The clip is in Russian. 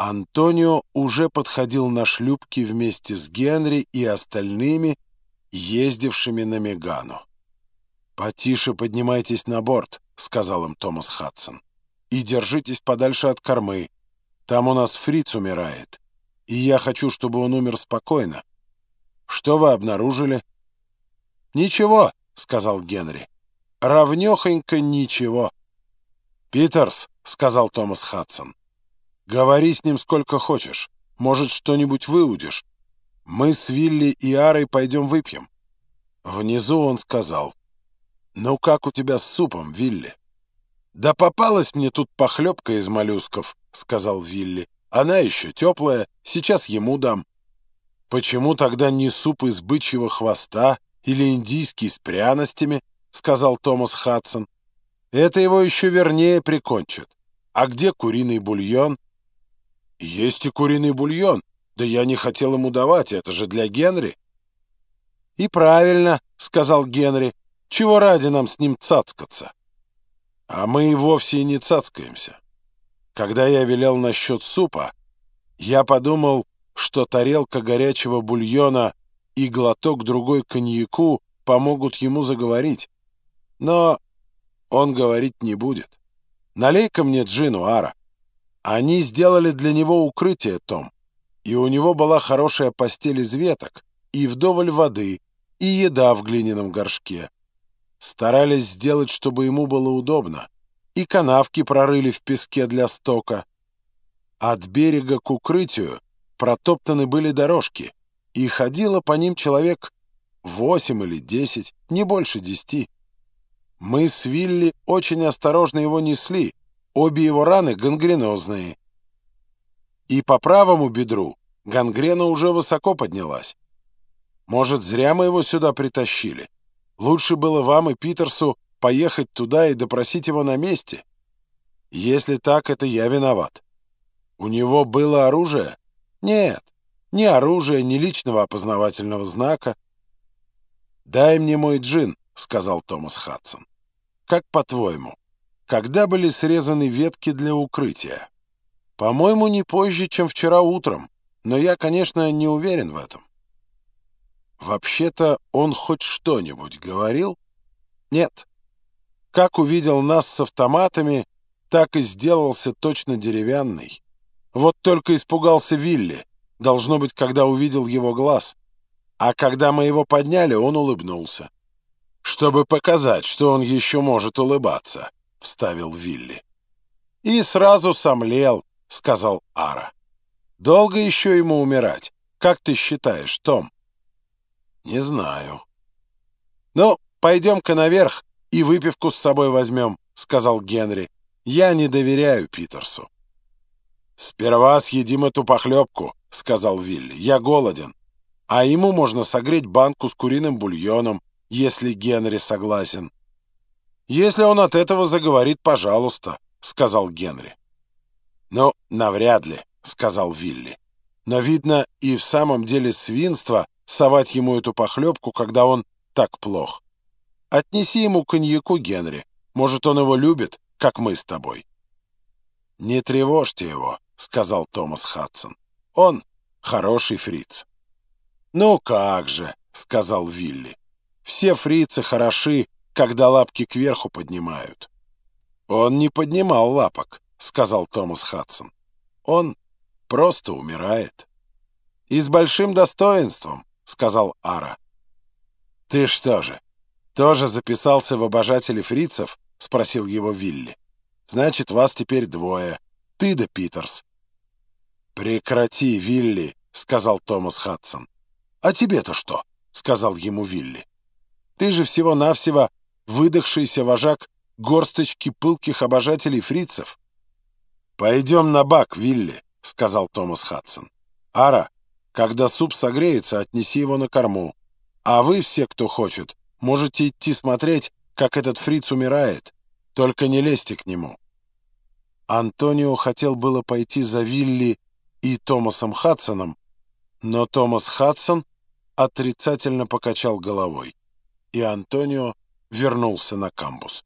Антонио уже подходил на шлюпке вместе с Генри и остальными, ездившими на Мегану. «Потише поднимайтесь на борт», — сказал им Томас Хадсон. «И держитесь подальше от кормы. Там у нас фриц умирает, и я хочу, чтобы он умер спокойно. Что вы обнаружили?» «Ничего», — сказал Генри. «Равнёхонько ничего». «Питерс», — сказал Томас Хадсон, — «говори с ним сколько хочешь. Может, что-нибудь выудишь. Мы с Вилли и Арой пойдем выпьем». Внизу он сказал, «Ну как у тебя с супом, Вилли?» «Да попалась мне тут похлебка из моллюсков», — сказал Вилли. «Она еще теплая, сейчас ему дам». «Почему тогда не суп из бычьего хвоста или индийский с пряностями?» — сказал Томас Хадсон. Это его еще вернее прикончат. А где куриный бульон? Есть и куриный бульон. Да я не хотел ему давать, это же для Генри. И правильно, сказал Генри. Чего ради нам с ним цацкаться? А мы и вовсе и не цацкаемся. Когда я велел насчет супа, я подумал, что тарелка горячего бульона и глоток другой коньяку помогут ему заговорить. Но он говорить не будет. Налей-ка мне джину, Ара. Они сделали для него укрытие, Том. И у него была хорошая постель из веток, и вдоволь воды, и еда в глиняном горшке. Старались сделать, чтобы ему было удобно. И канавки прорыли в песке для стока. От берега к укрытию протоптаны были дорожки, и ходило по ним человек восемь или десять, не больше десяти. Мы с Вилли очень осторожно его несли, обе его раны гангренозные. И по правому бедру гангрена уже высоко поднялась. Может, зря мы его сюда притащили? Лучше было вам и Питерсу поехать туда и допросить его на месте. Если так, это я виноват. У него было оружие? Нет, ни оружия, ни личного опознавательного знака. «Дай мне мой джин», — сказал Томас Хадсон. Как по-твоему, когда были срезаны ветки для укрытия? По-моему, не позже, чем вчера утром, но я, конечно, не уверен в этом. Вообще-то он хоть что-нибудь говорил? Нет. Как увидел нас с автоматами, так и сделался точно деревянный. Вот только испугался Вилли, должно быть, когда увидел его глаз. А когда мы его подняли, он улыбнулся чтобы показать, что он еще может улыбаться», — вставил Вилли. «И сразу сомлел», — сказал Ара. «Долго еще ему умирать? Как ты считаешь, Том?» «Не знаю». «Ну, пойдем-ка наверх и выпивку с собой возьмем», — сказал Генри. «Я не доверяю Питерсу». «Сперва съедим эту похлебку», — сказал Вилли. «Я голоден. А ему можно согреть банку с куриным бульоном, если Генри согласен. «Если он от этого заговорит, пожалуйста», — сказал Генри. «Ну, навряд ли», — сказал Вилли. «Но, видно, и в самом деле свинство совать ему эту похлебку, когда он так плох. Отнеси ему коньяку, Генри. Может, он его любит, как мы с тобой». «Не тревожьте его», — сказал Томас Хадсон. «Он хороший фриц». «Ну как же», — сказал Вилли. Все фрицы хороши, когда лапки кверху поднимают. Он не поднимал лапок, сказал Томас Хадсон. Он просто умирает. И с большим достоинством, сказал Ара. Ты что же, тоже записался в обожатели фрицев? спросил его Вилли. Значит, вас теперь двое. Ты да Питерс. Прекрати, Вилли, сказал Томас Хадсон. А тебе-то что? сказал ему Вилли. Ты же всего-навсего выдохшийся вожак горсточки пылких обожателей фрицев. «Пойдем на бак, Вилли», — сказал Томас Хадсон. «Ара, когда суп согреется, отнеси его на корму. А вы все, кто хочет, можете идти смотреть, как этот фриц умирает. Только не лезьте к нему». Антонио хотел было пойти за Вилли и Томасом Хадсоном, но Томас Хадсон отрицательно покачал головой и Антонио вернулся на камбус.